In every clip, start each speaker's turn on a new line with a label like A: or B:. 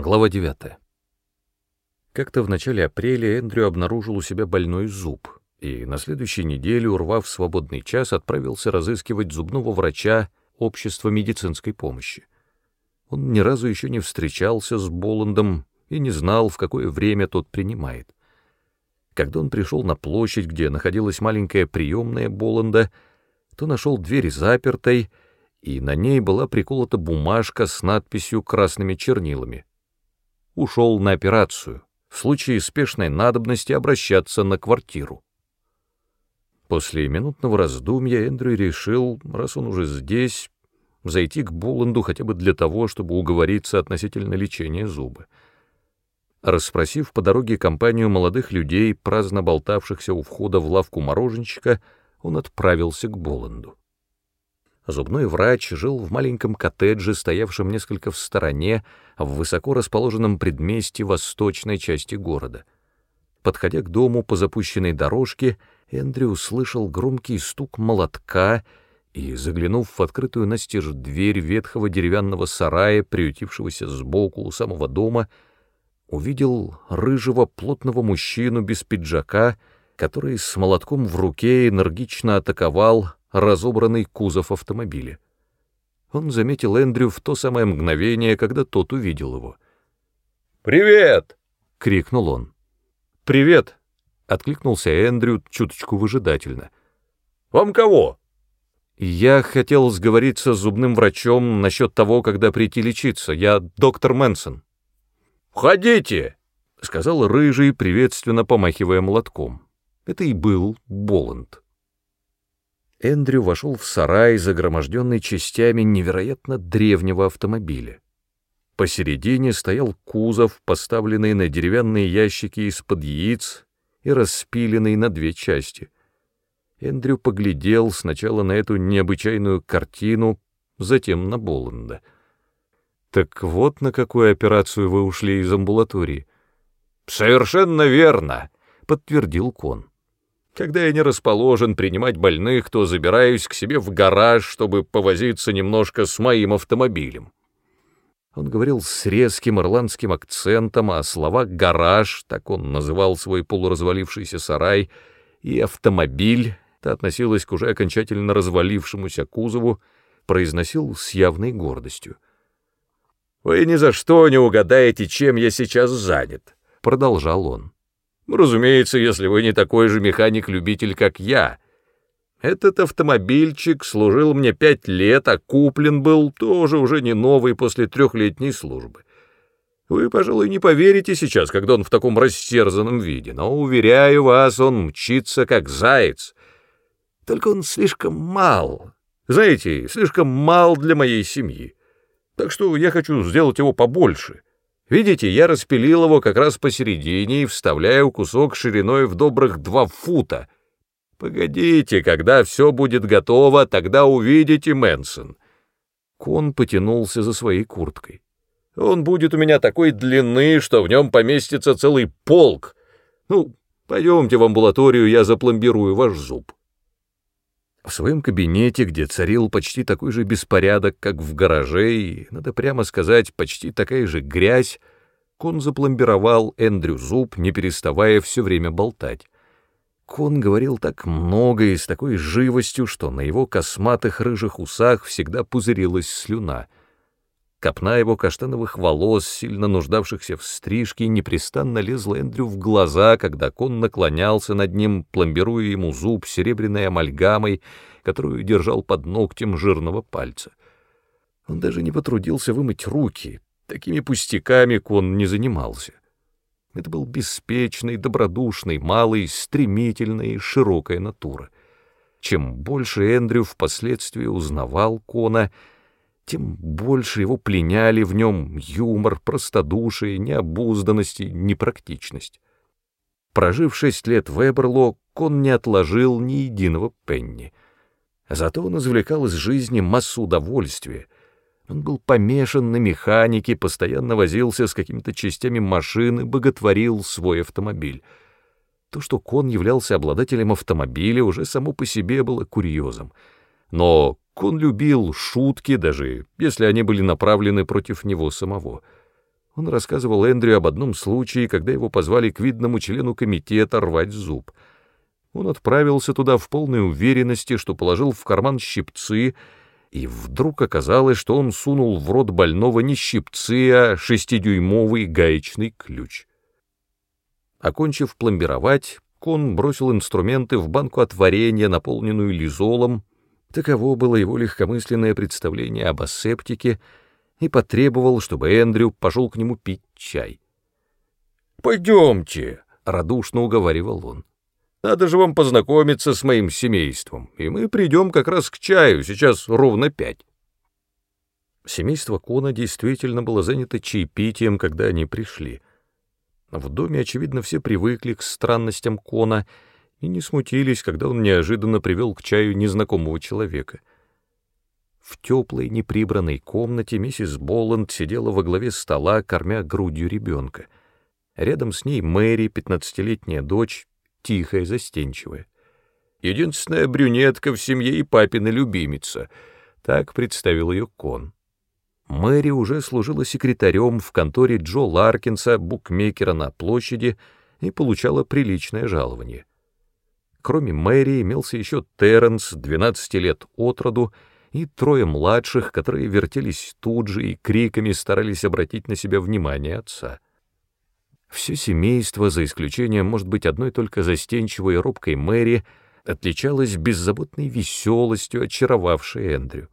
A: Глава 9. Как-то в начале апреля Эндрю обнаружил у себя больной зуб, и на следующей неделе, урвав свободный час, отправился разыскивать зубного врача общества медицинской помощи. Он ни разу еще не встречался с Боландом и не знал, в какое время тот принимает. Когда он пришел на площадь, где находилась маленькая приемная Боланда, то нашел дверь запертой, и на ней была приколота бумажка с надписью красными чернилами — ушел на операцию, в случае спешной надобности обращаться на квартиру. После минутного раздумья Эндрю решил, раз он уже здесь, зайти к Буланду хотя бы для того, чтобы уговориться относительно лечения зуба. Расспросив по дороге компанию молодых людей, праздно болтавшихся у входа в лавку мороженщика, он отправился к Боланду. Зубной врач жил в маленьком коттедже, стоявшем несколько в стороне, в высоко расположенном предместье восточной части города. Подходя к дому по запущенной дорожке, Эндрю услышал громкий стук молотка и, заглянув в открытую настежь дверь ветхого деревянного сарая, приютившегося сбоку у самого дома, увидел рыжего плотного мужчину без пиджака, который с молотком в руке энергично атаковал разобранный кузов автомобиля. Он заметил Эндрю в то самое мгновение, когда тот увидел его.
B: «Привет!»
A: — крикнул он. «Привет!» — откликнулся Эндрю чуточку выжидательно.
B: «Вам кого?»
A: «Я хотел сговориться с зубным врачом насчет того, когда прийти лечиться. Я доктор Мэнсон».
B: «Входите!»
A: — сказал Рыжий, приветственно помахивая молотком. Это и был Боланд. Эндрю вошел в сарай, загроможденный частями невероятно древнего автомобиля. Посередине стоял кузов, поставленный на деревянные ящики из-под яиц и распиленный на две части. Эндрю поглядел сначала на эту необычайную картину, затем на Боланда. «Так вот на какую операцию вы ушли из амбулатории?»
B: «Совершенно верно», —
A: подтвердил Кон.
B: Когда я не расположен принимать больных, то забираюсь к себе в гараж, чтобы повозиться немножко с моим автомобилем.
A: Он говорил с резким ирландским акцентом, а слова «гараж», так он называл свой полуразвалившийся сарай, и «автомобиль», это относилось к уже окончательно развалившемуся кузову, произносил с явной гордостью.
B: «Вы ни за что не угадаете, чем я сейчас занят», — продолжал он. Разумеется, если вы не такой же механик-любитель, как я. Этот автомобильчик служил мне пять лет, а куплен был тоже уже не новый после трехлетней службы. Вы, пожалуй, не поверите сейчас, когда он в таком растерзанном виде, но, уверяю вас, он мчится как заяц. Только он слишком мал, знаете, слишком мал для моей семьи. Так что я хочу сделать его побольше — Видите, я распилил его как раз посередине и вставляю кусок шириной в добрых два фута. Погодите, когда все будет готово, тогда увидите, Мэнсон. Кон потянулся за своей курткой. Он будет у меня такой длины, что в нем поместится целый полк. Ну, пойдемте в амбулаторию, я запломбирую ваш зуб. В своем кабинете, где царил почти такой же беспорядок, как в гараже, и, надо прямо сказать, почти такая же грязь, Кон запломбировал Эндрю зуб, не переставая все время болтать. Кон говорил так много и с такой живостью, что на его косматых рыжих усах всегда пузырилась слюна. Копна его каштановых волос, сильно нуждавшихся в стрижке, непрестанно лезла Эндрю в глаза, когда Кон наклонялся над ним, пломбируя ему зуб серебряной амальгамой, которую держал под ногтем жирного пальца. Он даже не потрудился вымыть руки, такими пустяками Кон не занимался. Это был беспечный, добродушный, малый, стремительный, широкая натура. Чем больше Эндрю впоследствии узнавал Кона, тем больше его пленяли в нем юмор, простодушие, необузданность и непрактичность. Прожив шесть лет в Эберло, Кон не отложил ни единого пенни. Зато он извлекал из жизни массу удовольствия. Он был помешан на механике, постоянно возился с какими-то частями машины, боготворил свой автомобиль. То, что Кон являлся обладателем автомобиля, уже само по себе было курьезом. Но Кон любил шутки, даже если они были направлены против него самого.
A: Он рассказывал Эндрю об одном случае, когда его позвали к видному члену комитета рвать зуб. Он отправился туда в полной уверенности, что положил в карман щипцы, и вдруг оказалось, что он сунул в рот больного не щипцы, а шестидюймовый гаечный ключ. Окончив пломбировать, Кон бросил инструменты в банку от варенья, наполненную лизолом. Таково было его легкомысленное представление об асептике, и потребовал, чтобы Эндрю пошел к нему пить чай.
B: «Пойдемте», —
A: радушно уговаривал он.
B: «Надо же вам познакомиться с моим семейством, и мы придем как раз к чаю, сейчас ровно пять».
A: Семейство Кона действительно было занято чаепитием, когда они пришли — в доме, очевидно, все привыкли к странностям Кона и не смутились, когда он неожиданно привел к чаю незнакомого человека. В теплой, неприбранной комнате миссис Боланд сидела во главе стола, кормя грудью ребенка. Рядом с ней Мэри, пятнадцатилетняя дочь, тихая, застенчивая. Единственная брюнетка в семье и папина любимица. Так представил ее Кон. Мэри уже служила секретарем в конторе Джо Ларкинса, букмекера на площади, и получала приличное жалование. Кроме Мэри имелся еще Терренс, 12 лет от роду, и трое младших, которые вертелись тут же и криками старались обратить на себя внимание отца. Все семейство, за исключением, может быть, одной только застенчивой и робкой Мэри, отличалось беззаботной веселостью, очаровавшей Эндрю.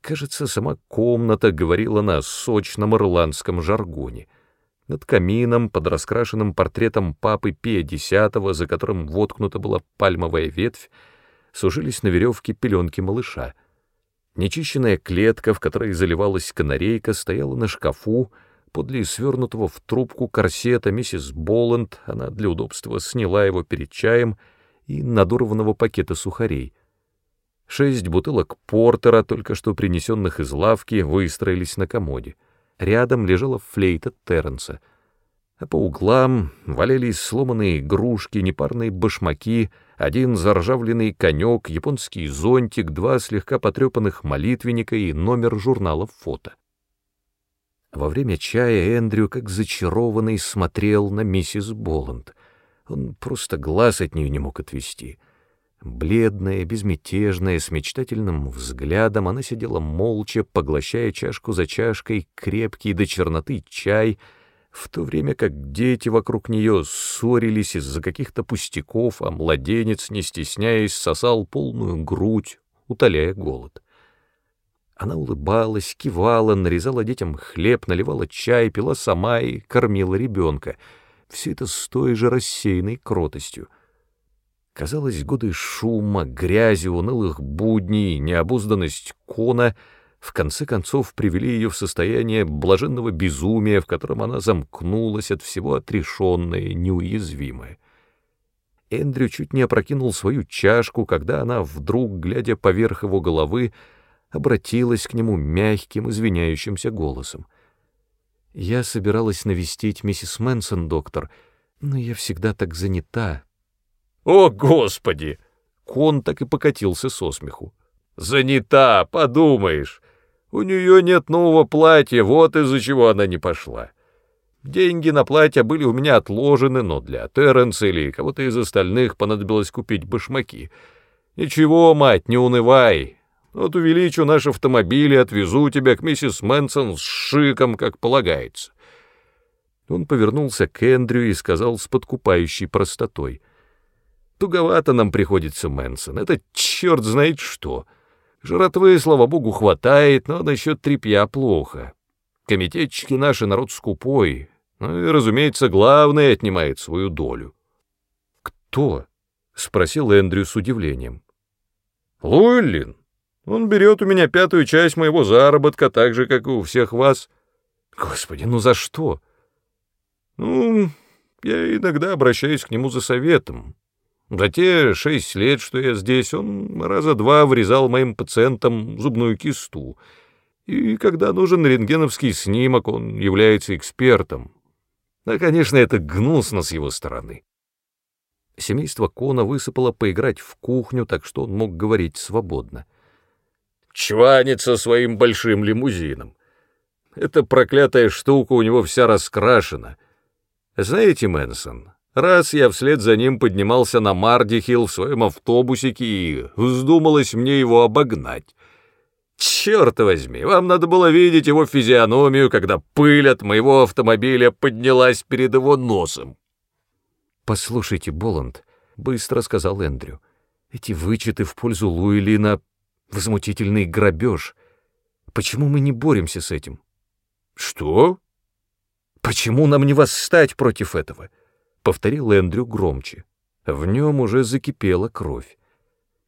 A: Кажется, сама комната говорила на сочном ирландском жаргоне. Над камином, под раскрашенным портретом папы Пия X, за которым воткнута была пальмовая ветвь, сужились на веревке пеленки малыша. Нечищенная клетка, в которой заливалась канарейка, стояла на шкафу, подле свернутого в трубку корсета миссис Боланд, она для удобства сняла его перед чаем, и надорванного пакета сухарей — Шесть бутылок портера, только что принесенных из лавки, выстроились на комоде. Рядом лежала флейта Терренса. А по углам валялись сломанные игрушки, непарные башмаки, один заржавленный конек, японский зонтик, два слегка потрепанных молитвенника и номер журнала фото. Во время чая Эндрю, как зачарованный, смотрел на миссис Боланд. Он просто глаз от нее не мог отвести — Бледная, безмятежная, с мечтательным взглядом, она сидела молча, поглощая чашку за чашкой крепкий до черноты чай, в то время как дети вокруг нее ссорились из-за каких-то пустяков, а младенец, не стесняясь, сосал полную грудь, утоляя голод. Она улыбалась, кивала, нарезала детям хлеб, наливала чай, пила сама и кормила ребенка. Все это с той же рассеянной кротостью. Казалось, годы шума, грязи, унылых будней, необузданность кона в конце концов привели ее в состояние блаженного безумия, в котором она замкнулась от всего отрешенная, неуязвимая. Эндрю чуть не опрокинул свою чашку, когда она, вдруг, глядя поверх его головы, обратилась к нему мягким, извиняющимся голосом. «Я собиралась навестить миссис Мэнсон, доктор, но я всегда так занята,
B: «О, Господи!» Кон так и покатился со смеху. «Занята, подумаешь. У нее нет нового платья, вот из-за чего она не пошла. Деньги на платье были у меня отложены, но для Терренса или кого-то из остальных понадобилось купить башмаки. Ничего, мать, не унывай. Вот увеличу наш автомобиль и отвезу тебя к миссис Мэнсон с шиком, как полагается».
A: Он повернулся к Эндрю и сказал с подкупающей простотой — Туговато нам приходится, Мэнсон. Это черт знает что. Жратвы, слава богу, хватает, но насчет тряпья плохо. Комитетчики наши народ скупой. Ну и, разумеется, главное отнимает свою долю. «Кто?» — спросил Эндрю с удивлением.
B: «Луэллин. Он берет у меня пятую часть моего заработка, так же, как и у всех вас».
A: «Господи, ну за что?»
B: «Ну, я иногда обращаюсь к нему за советом. За те шесть лет, что я здесь, он раза два врезал моим пациентам зубную кисту. И когда нужен рентгеновский снимок, он является экспертом. А, конечно, это гнусно с его стороны.
A: Семейство Кона высыпало поиграть в кухню, так что он мог говорить свободно.
B: Чванится своим большим лимузином. Эта проклятая штука у него вся раскрашена. Знаете, Мэнсон, раз я вслед за ним поднимался на Мардихилл в своем автобусике и вздумалось мне его обогнать. Черт возьми, вам надо было видеть его физиономию, когда пыль от моего автомобиля поднялась перед его носом.
A: «Послушайте, Боланд», — быстро сказал Эндрю, — «эти вычеты в пользу Луэлина — возмутительный грабеж. Почему мы не боремся с этим?»
B: «Что?»
A: «Почему нам не восстать против этого?» — повторил Эндрю громче. В нем уже закипела кровь.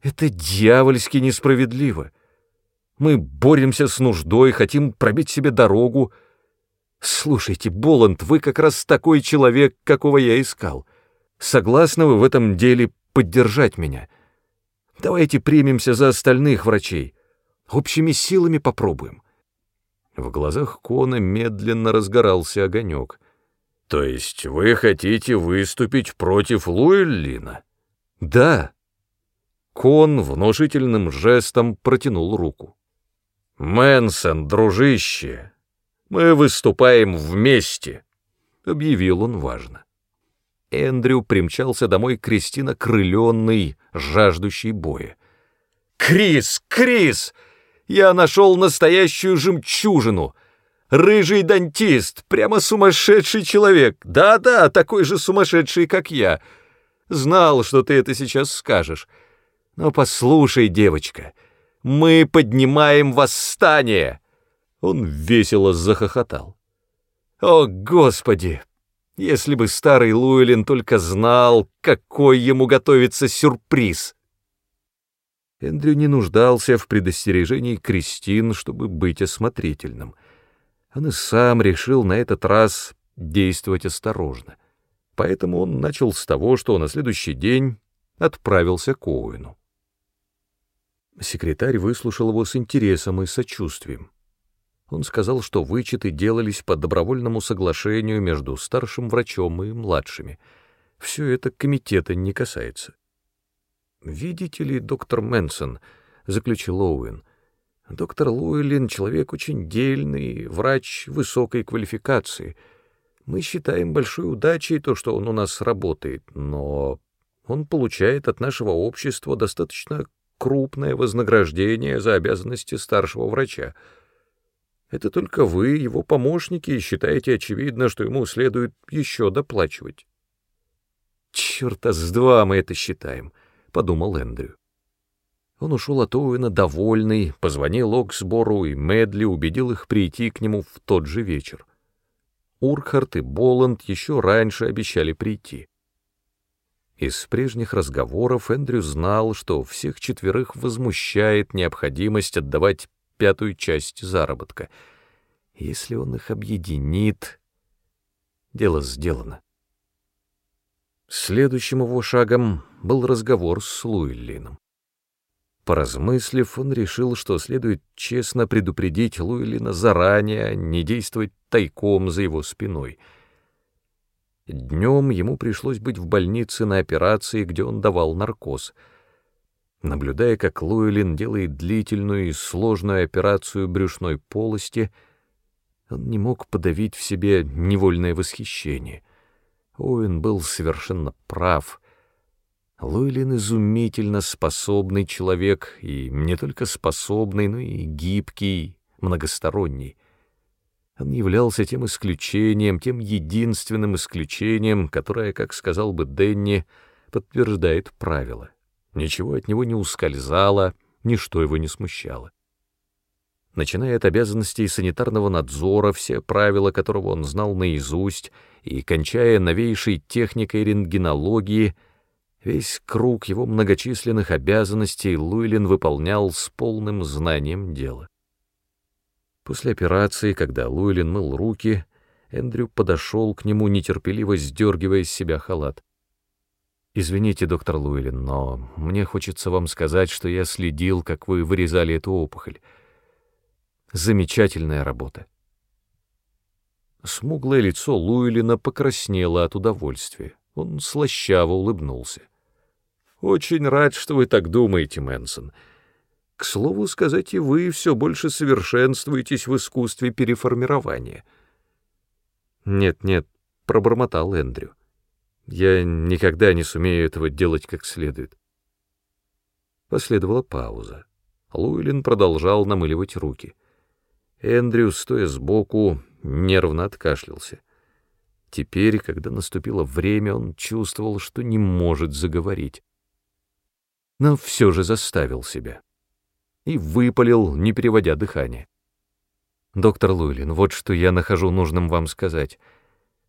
A: «Это дьявольски несправедливо. Мы боремся с нуждой, хотим пробить себе дорогу. Слушайте, Боланд, вы как раз такой человек, какого я искал. Согласны вы в этом деле поддержать меня? Давайте примемся за остальных врачей. Общими силами попробуем.
B: В глазах Кона медленно разгорался огонек. То есть вы хотите выступить против Луэллина?
A: Да. Кон внушительным жестом протянул руку.
B: «Мэнсон, дружище, мы выступаем вместе», — объявил он важно.
A: Эндрю примчался домой Кристина крыленный, жаждущий боя.
B: «Крис! Крис! Я нашел настоящую жемчужину! Рыжий дантист, прямо сумасшедший человек! Да-да, такой же сумасшедший, как я! Знал, что ты это сейчас скажешь. Но послушай, девочка, — мы поднимаем восстание!» Он весело захохотал. «О, Господи! Если бы старый Луэлин только знал, какой ему готовится сюрприз!»
A: Эндрю не нуждался в предостережении Кристин, чтобы быть осмотрительным. Он и сам решил на этот раз действовать осторожно. Поэтому он начал с того, что на следующий день отправился к Оуэну. Секретарь выслушал его с интересом и сочувствием. Он сказал, что вычеты делались по добровольному соглашению между старшим врачом и младшими. Все это комитета не касается. «Видите ли, доктор Мэнсон», — заключил Оуэн, — «доктор Луэлин — человек очень дельный, врач высокой квалификации. Мы считаем большой удачей то, что он у нас работает, но он получает от нашего общества достаточно крупное вознаграждение за обязанности старшего врача. Это только вы, его помощники, считаете очевидно, что ему следует еще доплачивать. «Черта с два мы это считаем», — подумал Эндрю. Он ушел от Оуэна довольный, позвонил Оксбору, и Медли убедил их прийти к нему в тот же вечер. Уркхарт и Боланд еще раньше обещали прийти. Из прежних разговоров Эндрю знал, что всех четверых возмущает необходимость отдавать пятую часть заработка. Если он их объединит, дело сделано. Следующим его шагом был разговор с Луиллином. Поразмыслив, он решил, что следует честно предупредить Луиллина заранее, не действовать тайком за его спиной — Днем ему пришлось быть в больнице на операции, где он давал наркоз. Наблюдая, как Луэлин делает длительную и сложную операцию брюшной полости, он не мог подавить в себе невольное восхищение. Оуэн был совершенно прав. Луэлин изумительно способный человек, и не только способный, но и гибкий, многосторонний. Он являлся тем исключением, тем единственным исключением, которое, как сказал бы Денни, подтверждает правило. Ничего от него не ускользало, ничто его не смущало. Начиная от обязанностей санитарного надзора, все правила которого он знал наизусть, и кончая новейшей техникой рентгенологии, весь круг его многочисленных обязанностей Луилин выполнял с полным знанием дела. После операции, когда Луэлин мыл руки, Эндрю подошел к нему, нетерпеливо сдергивая с себя халат. «Извините, доктор Луэлин, но мне хочется вам сказать, что я следил, как вы вырезали эту опухоль. Замечательная работа». Смуглое лицо Луэлина покраснело от удовольствия. Он слащаво улыбнулся. «Очень рад, что вы так думаете, Мэнсон. К слову сказать, и вы все больше совершенствуетесь в искусстве переформирования. Нет, нет, пробормотал Эндрю. Я никогда не сумею этого делать как следует. Последовала пауза. Луилин продолжал намыливать руки. Эндрю, стоя сбоку, нервно откашлялся. Теперь, когда наступило время, он чувствовал, что не может заговорить. Но все же заставил себя. И выпалил, не переводя дыхание. «Доктор Луилин, вот что я нахожу нужным вам сказать.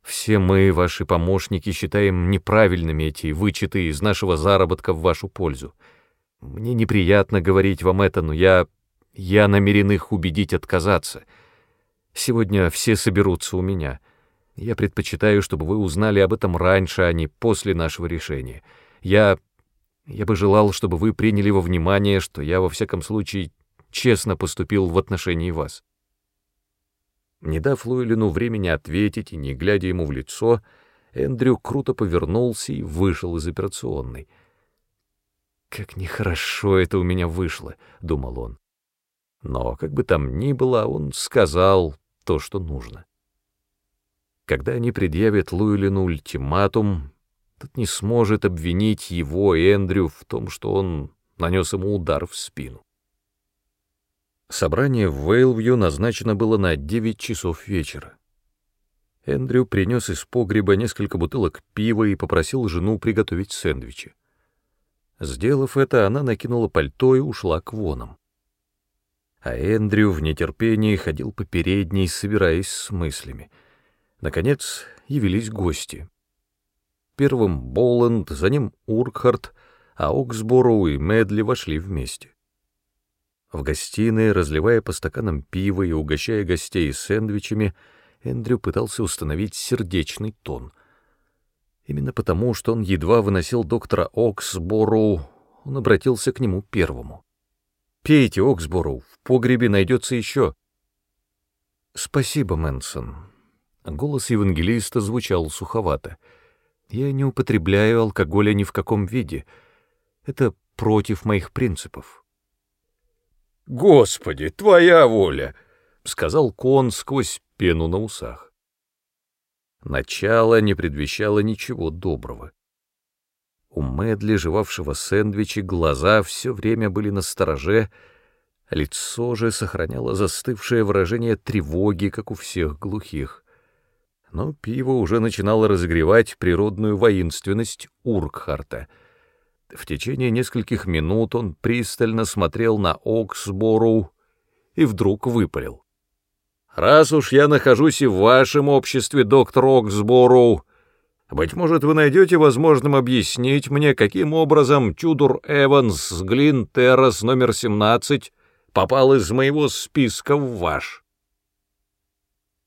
A: Все мы, ваши помощники, считаем неправильными эти вычеты из нашего заработка в вашу пользу. Мне неприятно говорить вам это, но я... я намерен их убедить отказаться. Сегодня все соберутся у меня». Я предпочитаю, чтобы вы узнали об этом раньше, а не после нашего решения. Я... я бы желал, чтобы вы приняли во внимание, что я, во всяком случае, честно поступил в отношении вас». Не дав Луэлину времени ответить и не глядя ему в лицо, Эндрю круто повернулся и вышел из операционной. «Как нехорошо это у меня вышло», — думал он. Но, как бы там ни было, он сказал то, что нужно. Когда они предъявят Луилину ультиматум, тот не сможет обвинить его, Эндрю, в том, что он нанес ему удар в спину. Собрание в Вейлвью назначено было на 9 часов вечера. Эндрю принес из погреба несколько бутылок пива и попросил жену приготовить сэндвичи. Сделав это, она накинула пальто и ушла к вонам. А Эндрю в нетерпении ходил по передней, собираясь с мыслями — Наконец явились гости. Первым Боланд, за ним Уркхарт, а Оксбороу и Медли вошли вместе. В гостиной, разливая по стаканам пива и угощая гостей сэндвичами, Эндрю пытался установить сердечный тон. Именно потому, что он едва выносил доктора Оксбороу, он обратился к нему первому. «Пейте, Оксбороу, в погребе найдется еще». «Спасибо, Мэнсон», Голос евангелиста звучал суховато. «Я не употребляю алкоголя ни в каком виде. Это против моих принципов».
B: «Господи, твоя воля!» — сказал Кон сквозь пену на усах.
A: Начало не предвещало ничего доброго. У Мэдли, жевавшего сэндвичи, глаза все время были на стороже, лицо же сохраняло застывшее выражение тревоги, как у всех глухих но пиво уже начинало разогревать природную воинственность Уркхарта. В течение нескольких минут он пристально смотрел на Оксбору и вдруг выпалил.
B: «Раз уж я нахожусь и в вашем обществе, доктор Оксбору, быть может, вы найдете возможным объяснить мне, каким образом Чудур Эванс Глин Террас номер 17 попал из моего списка в ваш?»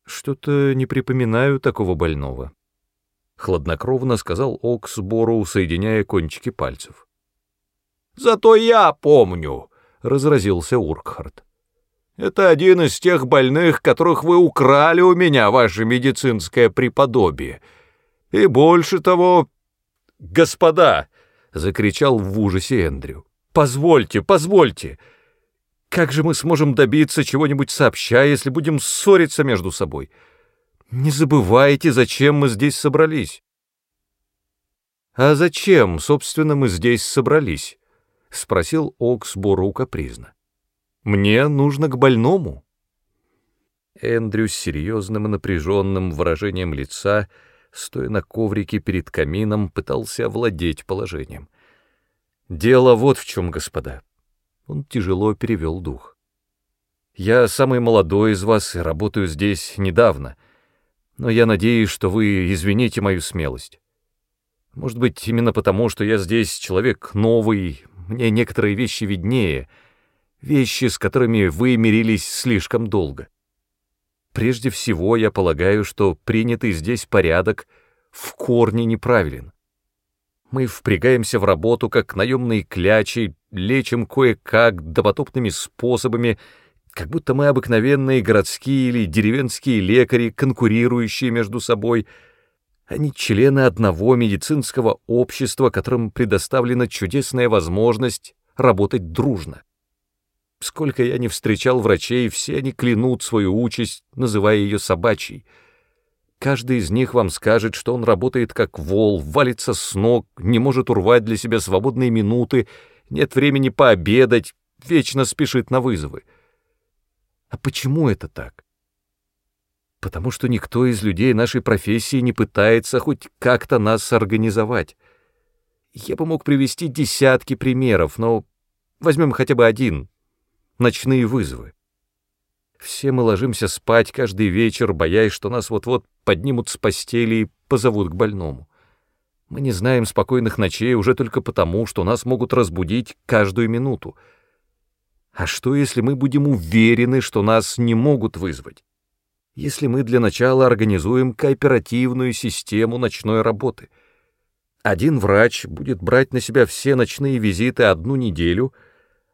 A: Что-то не припоминаю такого больного. Хладнокровно сказал Оксбору, соединяя кончики пальцев.
B: «Зато я помню», — разразился Уркхард. «Это один из тех больных, которых вы украли у меня, ваше медицинское преподобие. И больше того...» «Господа!» — закричал в ужасе Эндрю. «Позвольте, позвольте!» Как же мы сможем добиться чего-нибудь сообща, если будем ссориться между собой? Не забывайте, зачем мы здесь собрались.
A: А зачем, собственно, мы здесь собрались? спросил Оксбору капризно. Мне нужно к больному. Эндрю с серьезным и напряженным выражением лица, стоя на коврике перед камином, пытался овладеть положением. «Дело вот в чем, господа. Он тяжело перевел дух. «Я самый молодой из вас и работаю здесь недавно, но я надеюсь, что вы извините мою смелость. Может быть, именно потому, что я здесь человек новый, мне некоторые вещи виднее, вещи, с которыми вы мирились слишком долго. Прежде всего, я полагаю, что принятый здесь порядок в корне неправилен. Мы впрягаемся в работу, как наемные клячи, лечим кое-как допотопными способами, как будто мы обыкновенные городские или деревенские лекари, конкурирующие между собой, не члены одного медицинского общества, которым предоставлена чудесная возможность работать дружно. Сколько я не встречал врачей, все они клянут свою участь, называя ее собачьей. Каждый из них вам скажет, что он работает как вол, валится с ног, не может урвать для себя свободные минуты, нет времени пообедать, вечно спешит на вызовы. А почему это так? Потому что никто из людей нашей профессии не пытается хоть как-то нас организовать. Я бы мог привести десятки примеров, но возьмем хотя бы один — ночные вызовы. Все мы ложимся спать каждый вечер, боясь, что нас вот-вот поднимут с постели и позовут к больному. Мы не знаем спокойных ночей уже только потому, что нас могут разбудить каждую минуту. А что, если мы будем уверены, что нас не могут вызвать? Если мы для начала организуем кооперативную систему ночной работы — один врач будет брать на себя все ночные визиты одну неделю,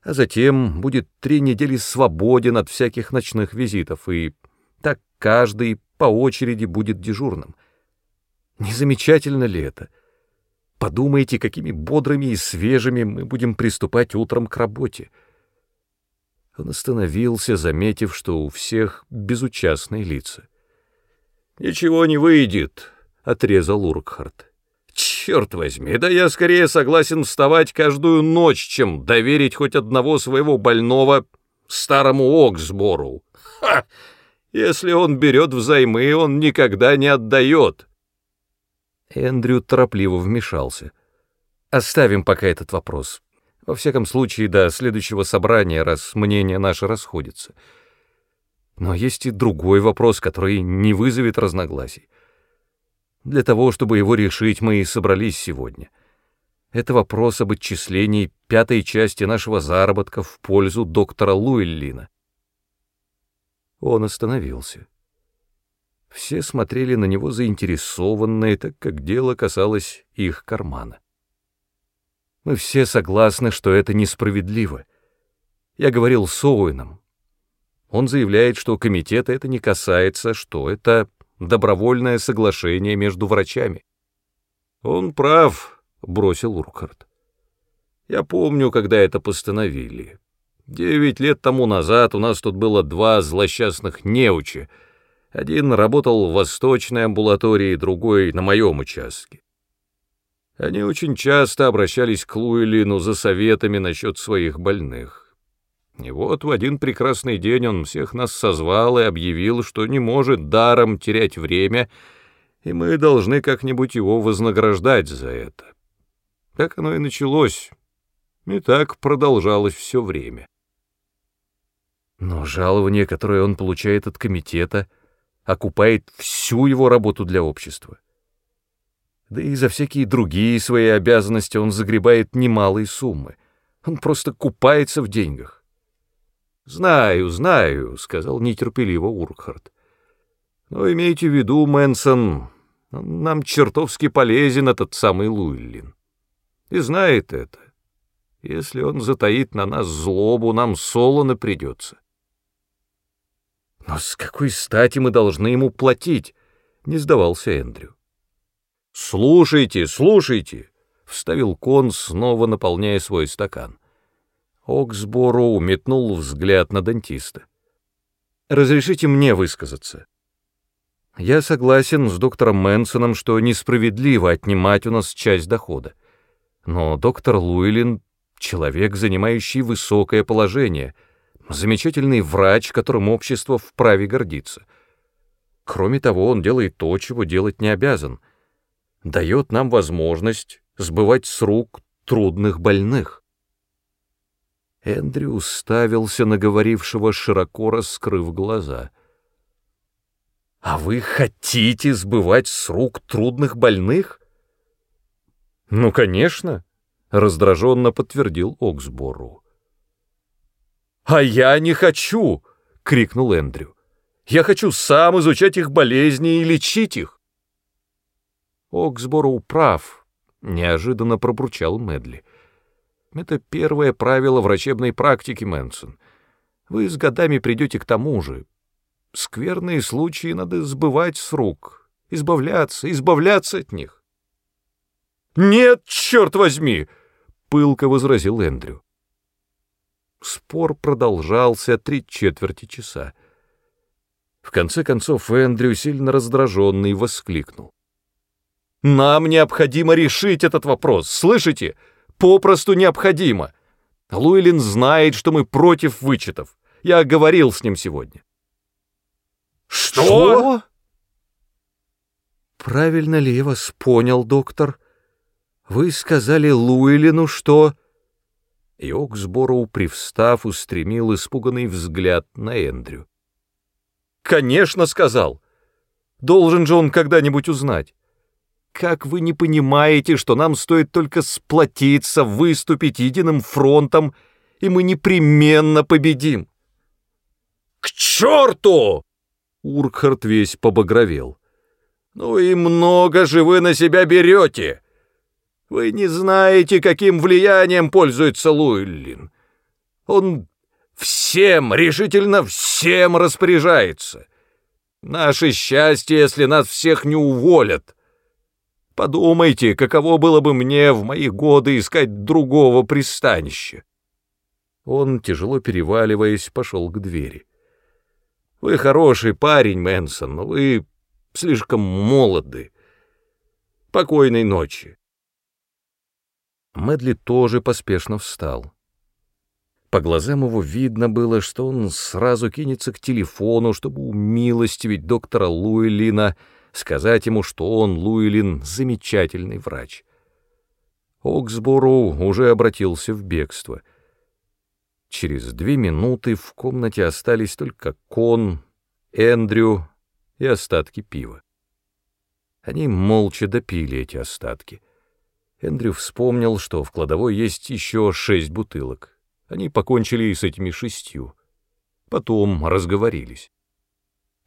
A: а затем будет три недели свободен от всяких ночных визитов, и так каждый по очереди будет дежурным. Не замечательно ли это? Подумайте, какими бодрыми и свежими мы будем приступать утром к работе. Он остановился, заметив, что у всех безучастные лица. «Ничего не выйдет», — отрезал Уркхарт. Черт возьми, да я скорее согласен вставать каждую ночь, чем доверить хоть одного своего больного старому Оксбору. Ха! Если он берет взаймы, он никогда не отдает. Эндрю торопливо вмешался. Оставим пока этот вопрос. Во всяком случае, до следующего собрания, раз мнения наши расходятся. Но есть и другой вопрос, который не вызовет разногласий. Для того, чтобы его решить, мы и собрались сегодня. Это вопрос об отчислении пятой части нашего заработка в пользу доктора Луэллина. Он остановился. Все смотрели на него заинтересованные, так как дело касалось их кармана. Мы все согласны, что это несправедливо. Я говорил с Оуэном. Он заявляет, что комитета это не касается, что это добровольное соглашение между врачами. Он прав, бросил Уркхард. Я помню, когда это постановили. Девять лет тому назад у нас тут было два злосчастных неуча. Один работал в восточной амбулатории, другой — на моем участке. Они очень часто обращались к Луэлину за советами насчет своих больных. И вот в один прекрасный день он всех нас созвал и объявил, что не может даром терять время, и мы должны как-нибудь его вознаграждать за это. Так оно и началось, и так продолжалось все время. Но жалование, которое он получает от комитета, окупает всю его работу для общества. Да и за всякие другие свои обязанности он загребает немалые суммы. Он просто купается в деньгах. «Знаю, знаю», — сказал нетерпеливо Уркхард. «Но имейте в виду, Мэнсон, нам чертовски полезен этот самый Луиллин. И знает это. Если он затаит на нас злобу, нам солоно придется». «Но с какой стати мы должны ему платить?» — не сдавался Эндрю. «Слушайте, слушайте!» — вставил Кон, снова наполняя свой стакан. Оксборо метнул взгляд на дантиста. «Разрешите мне высказаться. Я согласен с доктором Мэнсоном, что несправедливо отнимать у нас часть дохода. Но доктор Луилин — человек, занимающий высокое положение, замечательный врач, которым общество вправе гордиться. Кроме того, он делает то, чего делать не обязан. Дает нам возможность сбывать с рук трудных больных. Эндрю уставился на говорившего, широко раскрыв глаза. «А вы хотите сбывать с рук трудных больных?» «Ну, конечно», — раздраженно подтвердил Оксбору. «А я не хочу!» — крикнул Эндрю. «Я хочу сам изучать их болезни и лечить их!» Оксбору прав, — неожиданно пробурчал Медли. Это первое правило врачебной практики, Мэнсон. Вы с годами придете к тому же. Скверные случаи надо сбывать с рук, избавляться, избавляться от них. «Нет, черт возьми!» — пылко возразил Эндрю. Спор продолжался три четверти часа. В конце концов Эндрю, сильно раздраженный, воскликнул. «Нам необходимо решить этот вопрос, слышите? Попросту необходимо. Луэлин знает, что мы против вычетов. Я говорил с ним сегодня».
B: «Что?» Что?
A: «Правильно ли я вас понял, доктор? Вы сказали Луэлину, что...» И Оксбороу, привстав, устремил испуганный взгляд на Эндрю.
B: «Конечно, сказал! Должен же он когда-нибудь узнать. Как вы не понимаете, что нам стоит только сплотиться, выступить единым фронтом, и мы непременно победим?» «К черту!» Уркхард весь побагровел. «Ну и много же вы на себя берете!» Вы не знаете, каким влиянием пользуется Луиллин. Он всем, решительно всем распоряжается. Наше счастье, если нас всех не уволят. Подумайте, каково было бы мне в мои годы искать другого пристанища.
A: Он, тяжело переваливаясь, пошел к двери.
B: Вы хороший парень, Мэнсон, но вы слишком молоды. Покойной ночи.
A: Медли тоже поспешно встал. По глазам его видно было, что он сразу кинется к телефону, чтобы умилостивить доктора Луэлина, сказать ему, что он, Луэлин, замечательный врач. Оксбору уже обратился в бегство. Через две минуты в комнате остались только Кон, Эндрю и остатки пива. Они молча допили эти остатки — Эндрю вспомнил, что в кладовой есть еще шесть бутылок. Они покончили с этими шестью. Потом разговорились.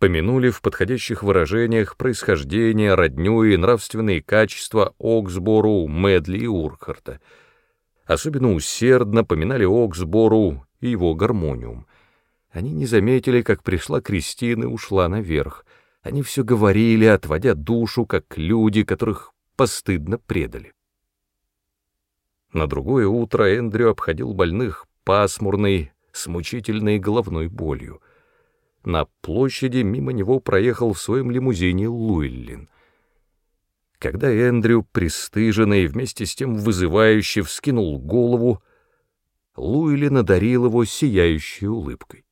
A: Помянули в подходящих выражениях происхождение, родню и нравственные качества Оксбору, Медли и Уркхарта. Особенно усердно поминали Оксбору и его гармониум. Они не заметили, как пришла Кристина и ушла наверх. Они все говорили, отводя душу, как люди, которых постыдно предали. На другое утро Эндрю обходил больных пасмурной, с мучительной головной болью. На площади мимо него проехал в своем лимузине Луиллин. Когда Эндрю, пристыженный, вместе с тем вызывающе вскинул голову, Луиллин одарил его сияющей улыбкой.